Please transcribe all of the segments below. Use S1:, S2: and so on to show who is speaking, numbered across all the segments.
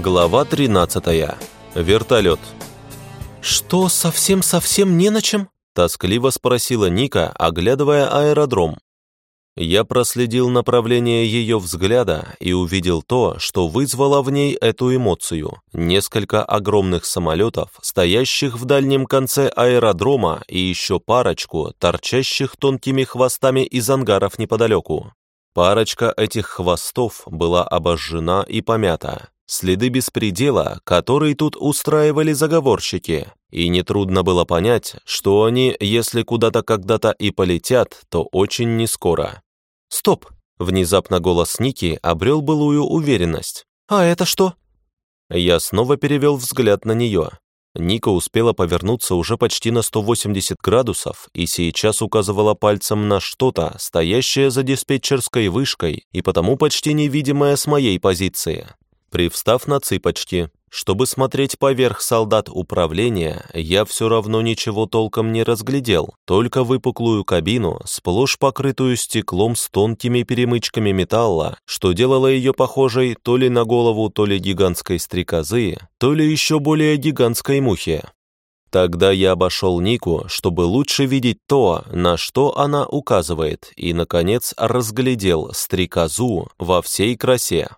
S1: Глава 13. Вертолет.
S2: «Что, совсем-совсем не на чем?»
S1: – тоскливо спросила Ника, оглядывая аэродром. Я проследил направление ее взгляда и увидел то, что вызвало в ней эту эмоцию. Несколько огромных самолетов, стоящих в дальнем конце аэродрома, и еще парочку, торчащих тонкими хвостами из ангаров неподалеку. Парочка этих хвостов была обожжена и помята. Следы беспредела, который тут устраивали заговорщики, и нетрудно было понять, что они, если куда-то когда-то и полетят, то очень нескоро.
S2: «Стоп!»
S1: — внезапно голос Ники обрел былую уверенность.
S2: «А это что?»
S1: Я снова перевел взгляд на нее. Ника успела повернуться уже почти на 180 градусов и сейчас указывала пальцем на что-то, стоящее за диспетчерской вышкой и потому почти невидимое с моей позиции. Привстав на цыпочки, чтобы смотреть поверх солдат управления, я все равно ничего толком не разглядел, только выпуклую кабину, сплошь покрытую стеклом с тонкими перемычками металла, что делало ее похожей то ли на голову, то ли гигантской стрекозы, то ли еще более гигантской мухи. Тогда я обошел Нику, чтобы лучше видеть то, на что она указывает, и, наконец, разглядел стрекозу во всей красе.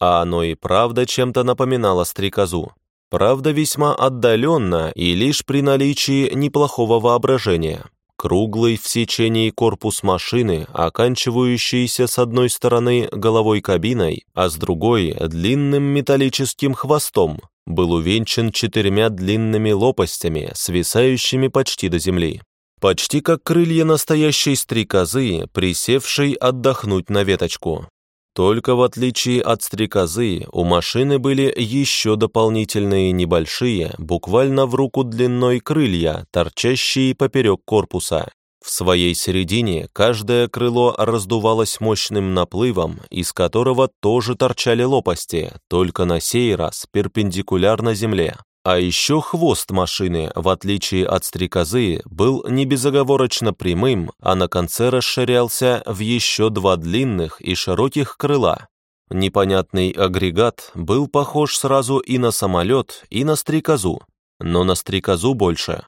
S1: А оно и правда чем-то напоминало стрекозу. Правда, весьма отдаленно и лишь при наличии неплохого воображения. Круглый в сечении корпус машины, оканчивающийся с одной стороны головой кабиной, а с другой — длинным металлическим хвостом, был увенчан четырьмя длинными лопастями, свисающими почти до земли. Почти как крылья настоящей стрекозы, присевшей отдохнуть на веточку. Только в отличие от стрекозы, у машины были еще дополнительные небольшие, буквально в руку длиной крылья, торчащие поперек корпуса. В своей середине каждое крыло раздувалось мощным наплывом, из которого тоже торчали лопасти, только на сей раз перпендикулярно земле. А еще хвост машины, в отличие от стрекозы, был не безоговорочно прямым, а на конце расширялся в еще два длинных и широких крыла. Непонятный агрегат был похож сразу и на самолет, и на стрекозу, но на стрекозу больше.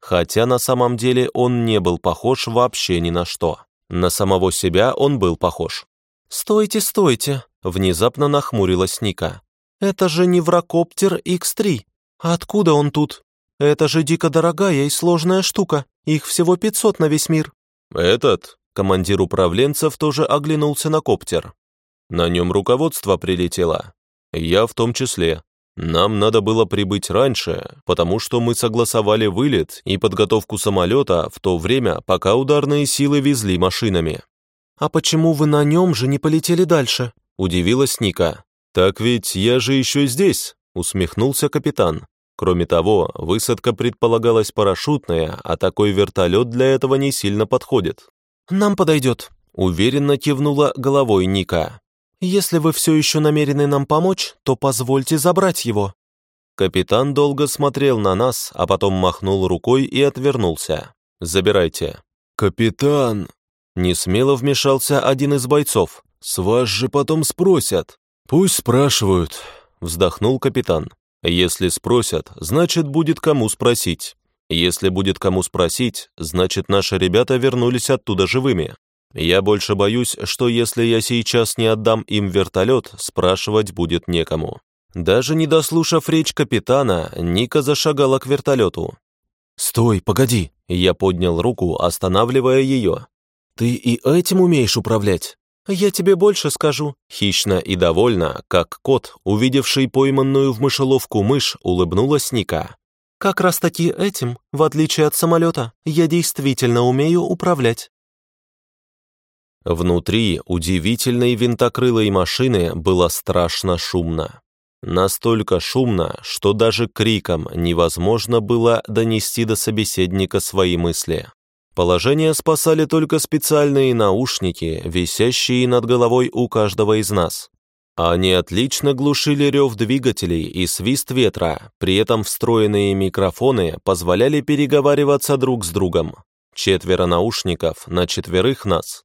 S1: Хотя на самом деле он не был похож вообще ни на что. На самого себя он был похож.
S2: «Стойте, стойте!» — внезапно нахмурилась Ника. «Это же не Вракоптер X3!» Откуда он тут? Это же дико дорогая и сложная штука. Их всего 500 на весь мир».
S1: «Этот?» Командир управленцев тоже оглянулся на коптер. На нем руководство прилетело. Я в том числе. Нам надо было прибыть раньше, потому что мы согласовали вылет и подготовку самолета в то время, пока ударные силы везли машинами.
S2: «А почему вы на нем же не полетели дальше?» – удивилась Ника.
S1: «Так ведь я же еще здесь», – усмехнулся капитан. Кроме того, высадка предполагалась парашютная, а такой вертолет для этого не сильно подходит.
S2: «Нам подойдет», — уверенно кивнула головой Ника. «Если вы все еще намерены нам помочь, то позвольте забрать его».
S1: Капитан долго смотрел на нас, а потом махнул рукой и отвернулся. «Забирайте».
S3: «Капитан!»
S1: Несмело вмешался один из бойцов.
S3: «С вас же потом спросят».
S1: «Пусть спрашивают», — вздохнул капитан. Если спросят, значит, будет кому спросить. Если будет кому спросить, значит, наши ребята вернулись оттуда живыми. Я больше боюсь, что если я сейчас не отдам им вертолет, спрашивать будет некому. Даже не дослушав речь капитана, Ника зашагала к вертолету.
S2: «Стой, погоди!» Я поднял руку, останавливая ее. «Ты и этим умеешь управлять?» «Я тебе больше скажу», — хищно и довольно, как кот, увидевший пойманную в мышеловку мышь, улыбнулась Ника. «Как раз-таки этим, в отличие от самолета, я действительно умею управлять».
S1: Внутри удивительной винтокрылой машины было страшно шумно. Настолько шумно, что даже криком невозможно было донести до собеседника свои мысли. Положение спасали только специальные наушники, висящие над головой у каждого из нас. Они отлично глушили рев двигателей и свист ветра, при этом встроенные микрофоны позволяли переговариваться друг с другом. Четверо наушников на четверых нас.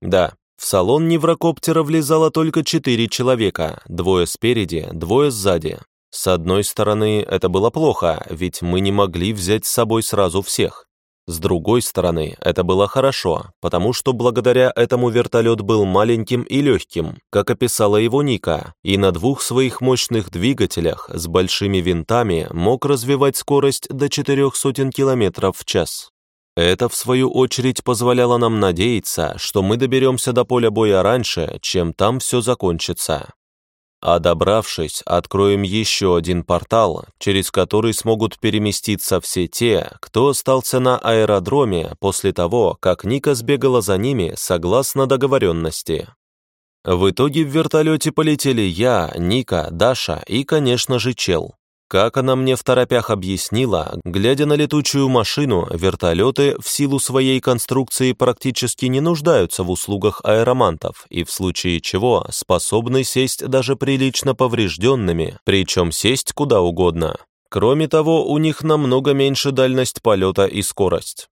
S1: Да, В салон неврокоптера влезало только четыре человека, двое спереди, двое сзади. С одной стороны, это было плохо, ведь мы не могли взять с собой сразу всех. С другой стороны, это было хорошо, потому что благодаря этому вертолет был маленьким и легким, как описала его Ника, и на двух своих мощных двигателях с большими винтами мог развивать скорость до 400 км в час. Это, в свою очередь, позволяло нам надеяться, что мы доберемся до поля боя раньше, чем там все закончится. А добравшись, откроем еще один портал, через который смогут переместиться все те, кто остался на аэродроме после того, как Ника сбегала за ними согласно договоренности. В итоге в вертолете полетели я, Ника, Даша и, конечно же, Чел. Как она мне в торопях объяснила, глядя на летучую машину, вертолеты в силу своей конструкции практически не нуждаются в услугах аэромантов и в случае чего способны сесть даже прилично поврежденными, причем сесть куда угодно. Кроме того, у них намного меньше дальность полета и скорость.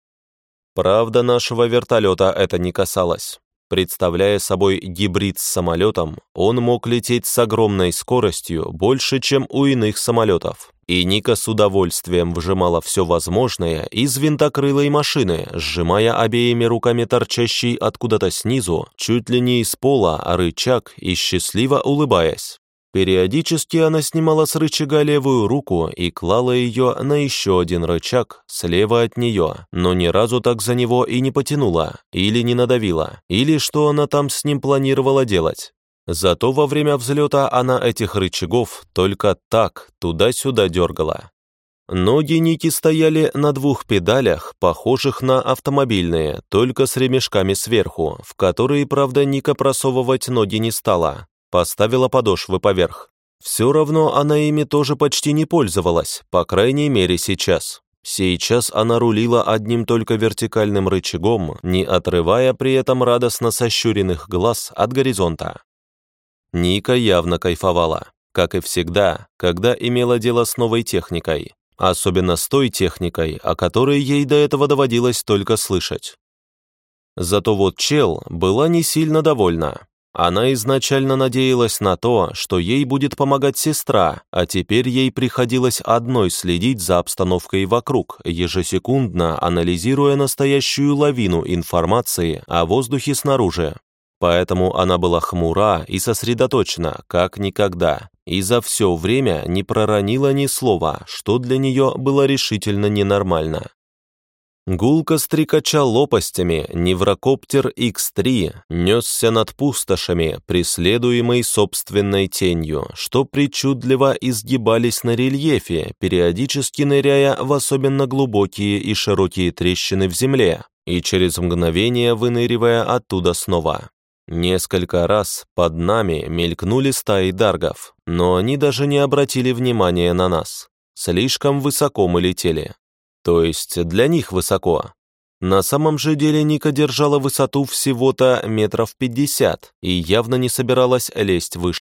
S1: Правда, нашего вертолета это не касалось. Представляя собой гибрид с самолетом, он мог лететь с огромной скоростью, больше, чем у иных самолетов. И Ника с удовольствием вжимала все возможное из винтокрылой машины, сжимая обеими руками торчащий откуда-то снизу, чуть ли не из пола, рычаг и счастливо улыбаясь. Периодически она снимала с рычага левую руку и клала ее на еще один рычаг слева от нее, но ни разу так за него и не потянула, или не надавила, или что она там с ним планировала делать. Зато во время взлета она этих рычагов только так туда-сюда дергала. Ноги Ники стояли на двух педалях, похожих на автомобильные, только с ремешками сверху, в которые, правда, Ника просовывать ноги не стала, Поставила подошвы поверх. Все равно она ими тоже почти не пользовалась, по крайней мере сейчас. Сейчас она рулила одним только вертикальным рычагом, не отрывая при этом радостно сощуренных глаз от горизонта. Ника явно кайфовала, как и всегда, когда имела дело с новой техникой, особенно с той техникой, о которой ей до этого доводилось только слышать. Зато вот Чел была не сильно довольна. Она изначально надеялась на то, что ей будет помогать сестра, а теперь ей приходилось одной следить за обстановкой вокруг, ежесекундно анализируя настоящую лавину информации о воздухе снаружи. Поэтому она была хмура и сосредоточена, как никогда, и за все время не проронила ни слова, что для нее было решительно ненормально. Гулко стрекача лопастями, неврокоптер X3 несся над пустошами, преследуемый собственной тенью, что причудливо изгибались на рельефе, периодически ныряя в особенно глубокие и широкие трещины в земле, и через мгновение выныривая оттуда снова. Несколько раз под нами мелькнули стаи даргов, но они даже не обратили внимания на нас. Слишком высоко мы летели. То есть для них высоко. На самом же деле Ника держала высоту всего-то метров пятьдесят и явно не собиралась лезть выше.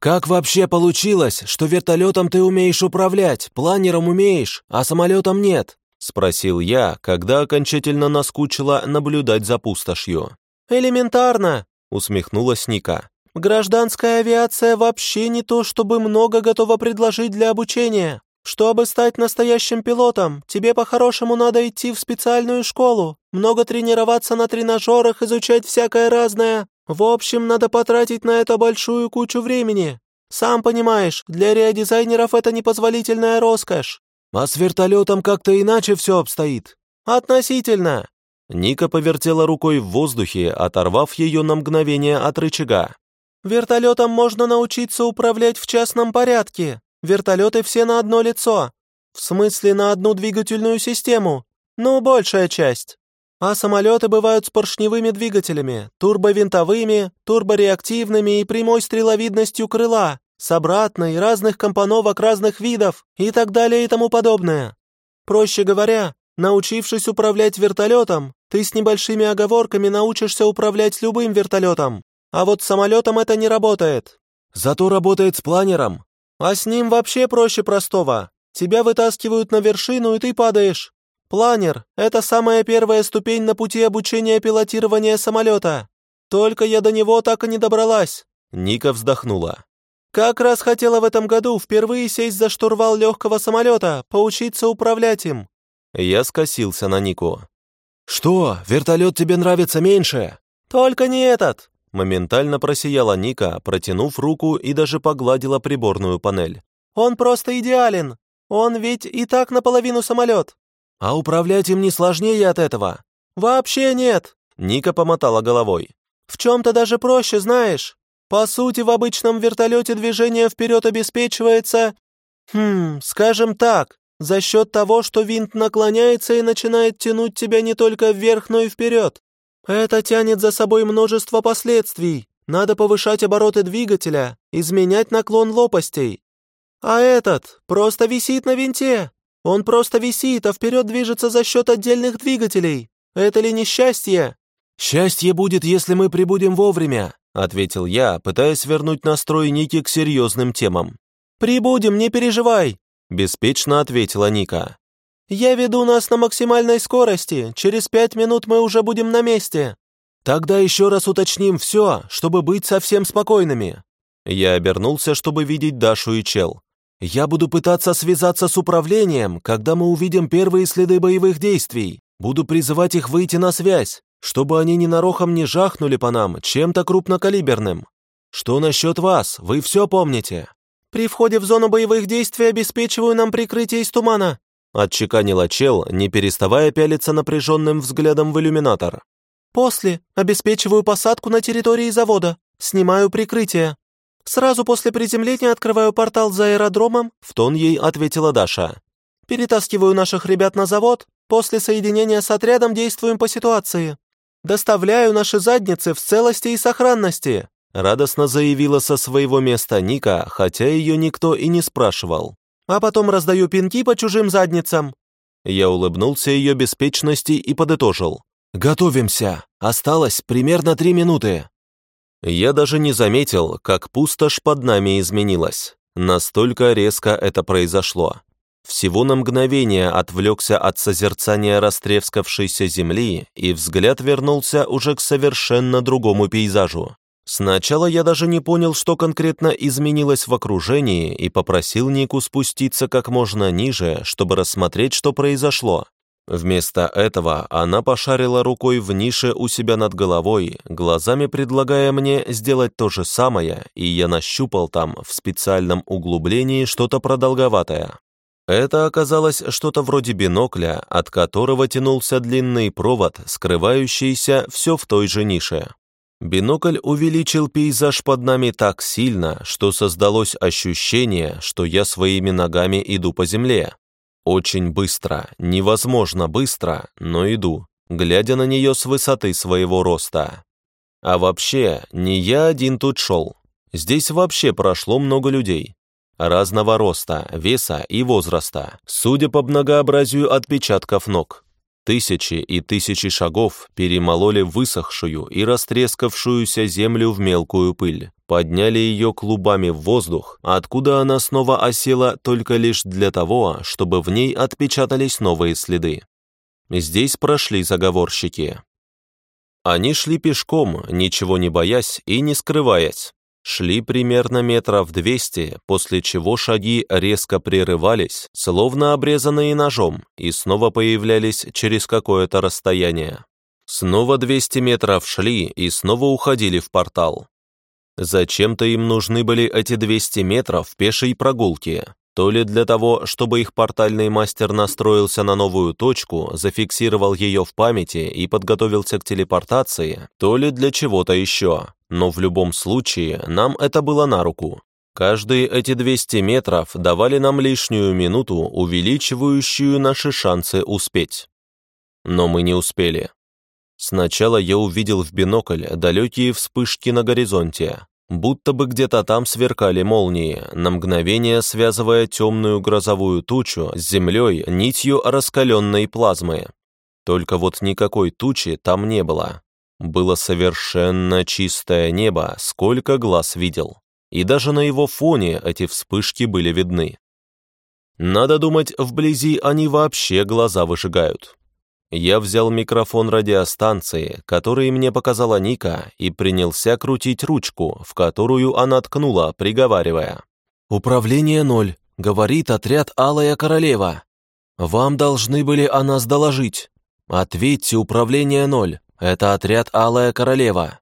S1: «Как вообще получилось, что вертолетом ты умеешь управлять, планером умеешь, а самолетом нет?» — спросил я, когда окончательно наскучило наблюдать за пустошью. «Элементарно!» — усмехнулась Ника. «Гражданская авиация вообще не то, чтобы много готова предложить для обучения. Чтобы стать настоящим пилотом, тебе по-хорошему надо идти в специальную школу, много тренироваться на тренажерах, изучать всякое разное. В общем, надо потратить на это большую кучу времени. Сам понимаешь, для реодизайнеров это непозволительная роскошь. А с вертолетом как-то иначе все обстоит. Относительно. Ника повертела рукой в воздухе, оторвав ее на мгновение от рычага. Вертолетом можно научиться управлять в частном порядке, Вертолеты все на одно лицо. В смысле, на одну двигательную систему. Ну, большая часть. А самолеты бывают с поршневыми двигателями, турбовинтовыми, турбореактивными и прямой стреловидностью крыла, с обратной, разных компоновок разных видов и так далее и тому подобное. Проще говоря, научившись управлять вертолетом, ты с небольшими оговорками научишься управлять любым вертолетом. А вот с самолетом это не работает. Зато работает с планером. А с ним вообще проще простого. Тебя вытаскивают на вершину, и ты падаешь. Планер — это самая первая ступень на пути обучения пилотирования самолета.
S2: только я до него так и не добралась». Ника вздохнула. «Как раз хотела в этом году впервые сесть за штурвал легкого самолета, поучиться управлять им». Я скосился на Нику.
S3: «Что, вертолет тебе нравится меньше?»
S2: «Только не этот!» Моментально просияла Ника, протянув руку и даже погладила приборную панель. «Он просто идеален! Он ведь и так наполовину самолет!»
S3: «А управлять им не сложнее от этого?»
S2: «Вообще нет!» Ника помотала головой. «В чем-то даже проще, знаешь. По сути, в обычном вертолете движение вперед обеспечивается... Хм, скажем так, за счет того, что винт наклоняется и начинает тянуть тебя не только вверх, но и вперед. Это тянет за собой множество последствий. Надо повышать обороты двигателя, изменять наклон лопастей. А этот просто висит на винте. Он просто висит, а вперед движется за счет отдельных двигателей. Это ли не счастье?
S3: Счастье будет, если мы прибудем вовремя, ответил я, пытаясь вернуть настрой Ники к серьезным темам.
S2: Прибудем, не переживай, беспечно ответила Ника. «Я веду нас на максимальной скорости. Через пять минут мы уже будем на месте».
S3: «Тогда еще раз уточним все, чтобы быть совсем спокойными».
S1: Я обернулся, чтобы видеть Дашу и Чел.
S3: «Я буду пытаться связаться с управлением, когда мы увидим первые следы боевых действий. Буду призывать их выйти на связь, чтобы они ненароком не жахнули по нам чем-то крупнокалиберным. Что насчет вас? Вы все помните?»
S2: «При входе в зону боевых действий обеспечиваю нам прикрытие из тумана»,
S1: отчеканила чел, не переставая пялиться напряженным взглядом в иллюминатор.
S2: «После обеспечиваю посадку на территории завода, снимаю прикрытие. Сразу после приземления открываю портал за аэродромом», в тон ей ответила Даша. «Перетаскиваю наших ребят на завод, после соединения с отрядом действуем по ситуации. Доставляю наши задницы в целости и сохранности.
S1: Радостно заявила со своего места Ника, хотя ее никто и не спрашивал.
S2: «А потом раздаю пинки по чужим задницам».
S1: Я улыбнулся ее беспечности и подытожил.
S3: «Готовимся. Осталось примерно три минуты».
S1: Я даже не заметил, как пустошь под нами изменилась. Настолько резко это произошло. Всего на мгновение отвлекся от созерцания растрескавшейся земли, и взгляд вернулся уже к совершенно другому пейзажу. Сначала я даже не понял, что конкретно изменилось в окружении, и попросил Нику спуститься как можно ниже, чтобы рассмотреть, что произошло. Вместо этого она пошарила рукой в нише у себя над головой, глазами предлагая мне сделать то же самое, и я нащупал там в специальном углублении что-то продолговатое. Это оказалось что-то вроде бинокля, от которого тянулся длинный провод, скрывающийся все в той же нише. Бинокль увеличил пейзаж под нами так сильно, что создалось ощущение, что я своими ногами иду по земле. Очень быстро, невозможно быстро, но иду, глядя на нее с высоты своего роста. А вообще, не я один тут шел. Здесь вообще прошло много людей. Разного роста, веса и возраста, судя по многообразию отпечатков ног. Тысячи и тысячи шагов перемололи высохшую и растрескавшуюся землю в мелкую пыль, подняли ее клубами в воздух, откуда она снова осела только лишь для того, чтобы в ней отпечатались новые следы. Здесь прошли заговорщики. Они шли пешком, ничего не боясь и не скрываясь. Шли примерно метров двести, после чего шаги резко прерывались, словно обрезанные ножом, и снова появлялись через какое-то расстояние. Снова 200 метров шли и снова уходили в портал. Зачем-то им нужны были эти 200 метров пешей прогулки. То ли для того, чтобы их портальный мастер настроился на новую точку, зафиксировал ее в памяти и подготовился к телепортации, то ли для чего-то еще. Но в любом случае, нам это было на руку. Каждые эти 200 метров давали нам лишнюю минуту, увеличивающую наши шансы успеть. Но мы не успели. Сначала я увидел в бинокль далекие вспышки на горизонте, будто бы где-то там сверкали молнии, на мгновение связывая темную грозовую тучу с землей нитью раскаленной плазмы. Только вот никакой тучи там не было. Было совершенно чистое небо, сколько глаз видел. И даже на его фоне эти вспышки были видны. Надо думать, вблизи они вообще глаза выжигают. Я взял микрофон радиостанции, который мне показала Ника, и принялся крутить ручку, в которую она ткнула, приговаривая.
S3: «Управление ноль», — говорит отряд «Алая королева». «Вам должны были о нас доложить. Ответьте, управление ноль. Это отряд «Алая королева».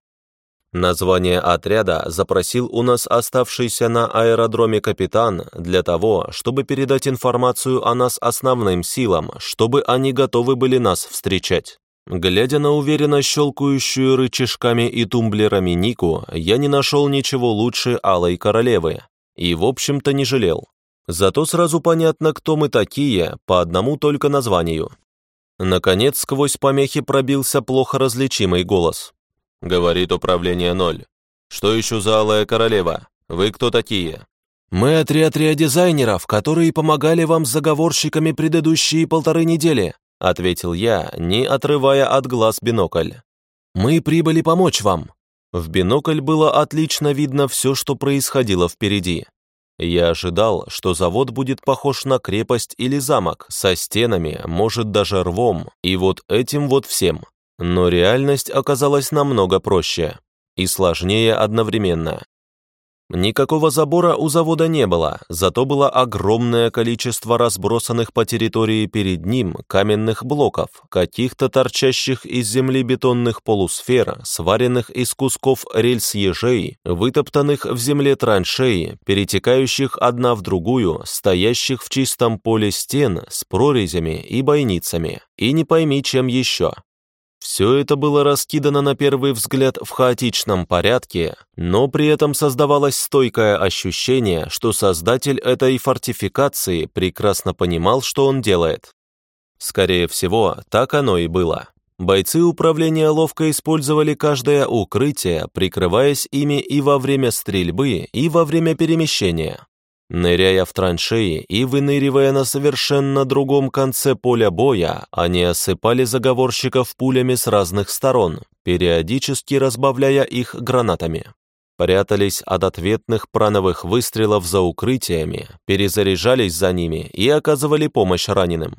S1: Название отряда запросил у нас оставшийся на аэродроме капитан для того, чтобы передать информацию о нас основным силам, чтобы они готовы были нас встречать. Глядя на уверенно щелкающую рычажками и тумблерами Нику, я не нашел ничего лучше Алой Королевы. И, в общем-то, не жалел. Зато сразу понятно, кто мы такие, по одному только названию. Наконец, сквозь помехи пробился плохо различимый голос. Говорит управление ноль. Что еще за алая королева? Вы кто такие?
S3: Мы отряд дизайнеров, которые помогали вам с заговорщиками предыдущие полторы недели, ответил я, не отрывая от глаз бинокль. Мы прибыли помочь вам. В бинокль было отлично видно все, что происходило впереди. Я ожидал, что завод будет похож на крепость или замок, со стенами, может даже рвом, и вот этим вот всем. Но реальность оказалась намного проще и сложнее одновременно. Никакого забора у завода не было, зато было огромное количество разбросанных по территории перед ним каменных блоков, каких-то торчащих из земли бетонных полусфер, сваренных из кусков рельс-ежей, вытоптанных в земле траншеи, перетекающих одна в другую, стоящих в чистом поле стен с прорезями и бойницами, и не пойми чем еще. Все это было раскидано на первый взгляд в хаотичном порядке, но при этом создавалось стойкое ощущение, что создатель этой фортификации прекрасно понимал, что он делает. Скорее всего, так оно и было. Бойцы управления ловко использовали каждое укрытие, прикрываясь ими и во время стрельбы, и во время перемещения. Ныряя в траншеи и выныривая на совершенно другом конце поля боя, они осыпали заговорщиков пулями с разных сторон, периодически разбавляя их гранатами. Прятались от ответных прановых выстрелов за укрытиями, перезаряжались за ними и оказывали помощь раненым.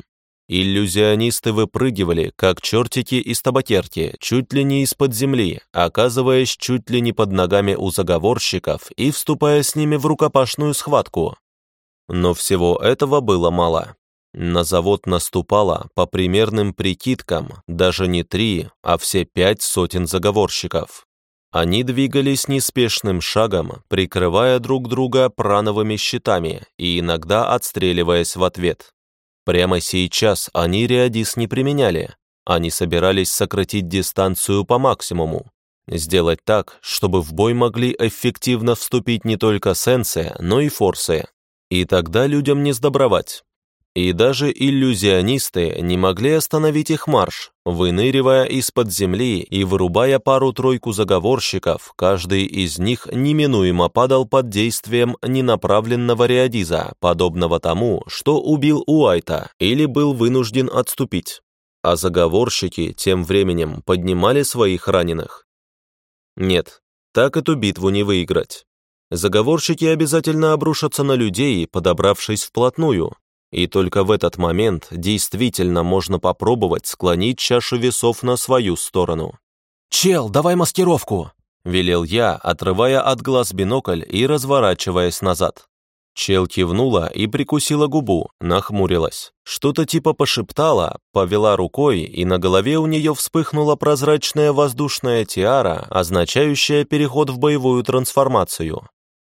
S3: Иллюзионисты выпрыгивали, как чертики из табакерки, чуть ли не из-под земли, оказываясь чуть ли не под ногами у заговорщиков и вступая с ними в рукопашную схватку. Но всего этого было мало. На завод наступало, по примерным прикидкам, даже не три, а все пять сотен заговорщиков. Они двигались неспешным шагом, прикрывая друг друга прановыми щитами и иногда отстреливаясь в ответ. Прямо сейчас они Реадис не применяли. Они собирались сократить дистанцию по максимуму. Сделать так, чтобы в бой могли эффективно вступить не только сенсы, но и форсы. И тогда людям не сдобровать. И даже иллюзионисты не могли остановить их марш, выныривая из-под земли и вырубая пару-тройку заговорщиков, каждый из них неминуемо падал под действием ненаправленного реодиза, подобного тому, что убил Уайта или был вынужден отступить. А заговорщики тем временем поднимали своих раненых. Нет, так эту битву не выиграть. Заговорщики обязательно обрушатся на людей, подобравшись вплотную, и только в этот момент действительно можно попробовать склонить чашу весов на свою сторону. «Чел, давай маскировку!» — велел я, отрывая от глаз бинокль и разворачиваясь назад.
S1: Чел кивнула и прикусила губу, нахмурилась. Что-то типа пошептала, повела рукой, и на голове у нее вспыхнула прозрачная воздушная тиара, означающая переход в боевую трансформацию.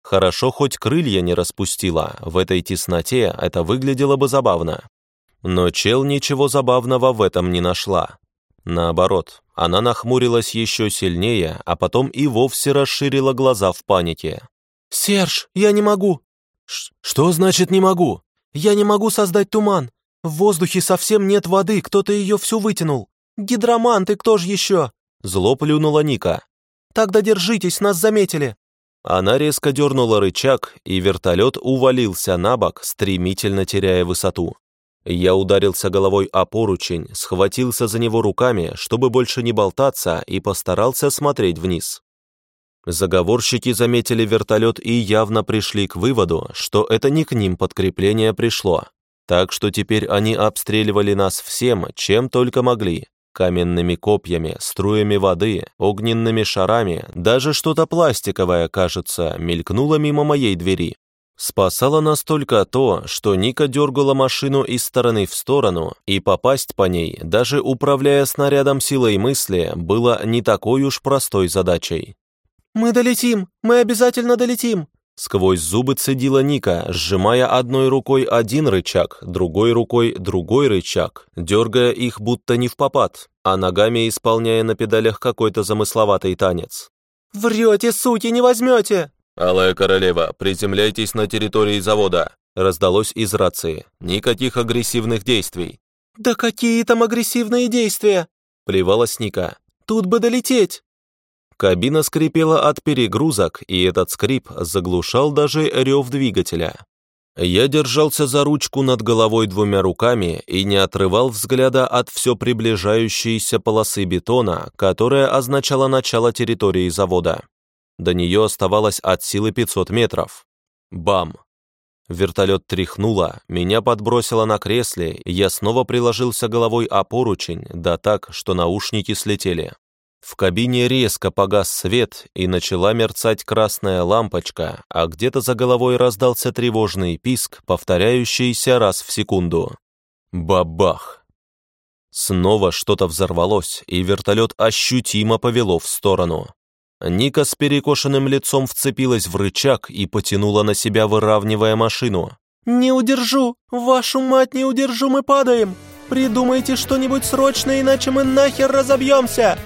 S1: Хорошо, хоть крылья не распустила, в этой тесноте это выглядело бы забавно. Но чел ничего забавного в этом не нашла. Наоборот, она нахмурилась еще сильнее, а потом и вовсе расширила глаза в панике.
S3: «Серж, я не могу!»
S1: Ш «Что значит «не могу»?»
S3: «Я не могу создать туман. В воздухе совсем нет воды, кто-то ее всю вытянул. Гидроман, ты кто ж еще?»
S1: Зло плюнула Ника.
S3: «Тогда держитесь, нас заметили!»
S1: Она резко дернула рычаг, и вертолет увалился на бок, стремительно теряя высоту. Я ударился головой о поручень, схватился за него руками, чтобы больше не болтаться, и постарался смотреть вниз. Заговорщики заметили вертолет и явно пришли к выводу, что это не к ним подкрепление пришло. Так что теперь они обстреливали нас всем, чем только могли. Каменными копьями, струями воды, огненными шарами, даже что-то пластиковое, кажется, мелькнуло мимо моей двери. Спасало нас только то, что Ника дергала машину из стороны в сторону, и попасть по ней, даже управляя снарядом силой мысли, было не такой уж простой задачей.
S3: «Мы долетим! Мы обязательно долетим!»
S1: Сквозь зубы цедила Ника, сжимая одной рукой один рычаг, другой рукой другой рычаг, дергая их будто не в попад, а ногами исполняя на педалях какой-то замысловатый танец.
S3: «Врете, суки, не возьмете!»
S1: «Алая королева, приземляйтесь на территории завода!» раздалось из рации. «Никаких агрессивных действий!»
S3: «Да какие там агрессивные действия?»
S1: плевалась Ника.
S3: «Тут бы долететь!»
S1: Кабина скрипела от перегрузок, и этот скрип заглушал даже рев двигателя. Я держался за ручку над головой двумя руками и не отрывал взгляда от все приближающейся полосы бетона, которая означала начало территории завода. До нее оставалось от силы 500 метров. Бам! Вертолет тряхнуло, меня подбросило на кресле, я снова приложился головой о поручень, да так, что наушники слетели. В кабине резко погас свет и начала мерцать красная лампочка, а где-то за головой раздался тревожный писк, повторяющийся раз в секунду. Бабах! Снова что-то взорвалось, и вертолет ощутимо повело в сторону. Ника с перекошенным лицом вцепилась в рычаг и потянула на себя, выравнивая машину.
S3: «Не удержу! Вашу мать не удержу, мы падаем! Придумайте что-нибудь срочно, иначе мы нахер разобьемся!»